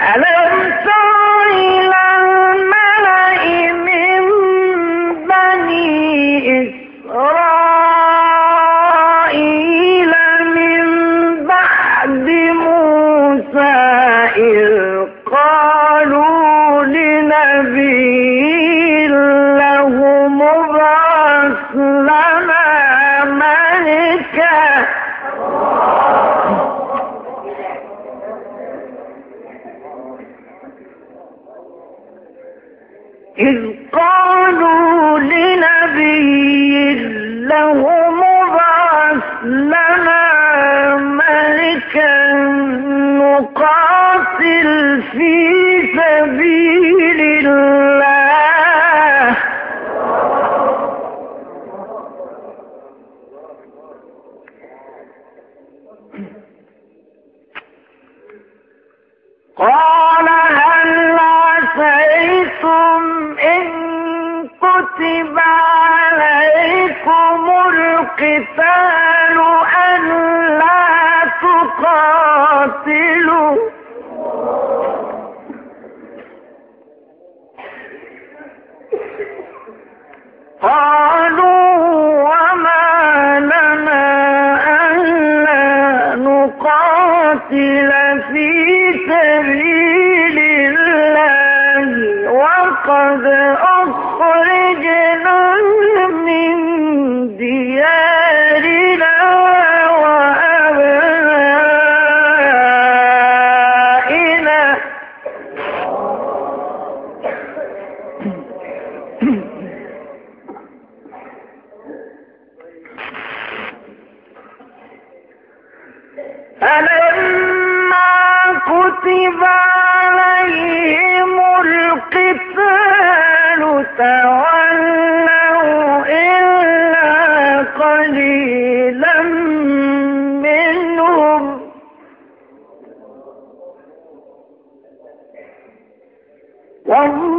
ألم تر إلى الملأ من بني إسرائيل من بعد موسى إذ إذ قالوا القتال ألا تقاتلوا. قالوا وما لنا ألا نقاتل في سبيل الله. وقد أخرجنا فلما كتب عليهم القتال تولوا إلا قليلا منهم. والله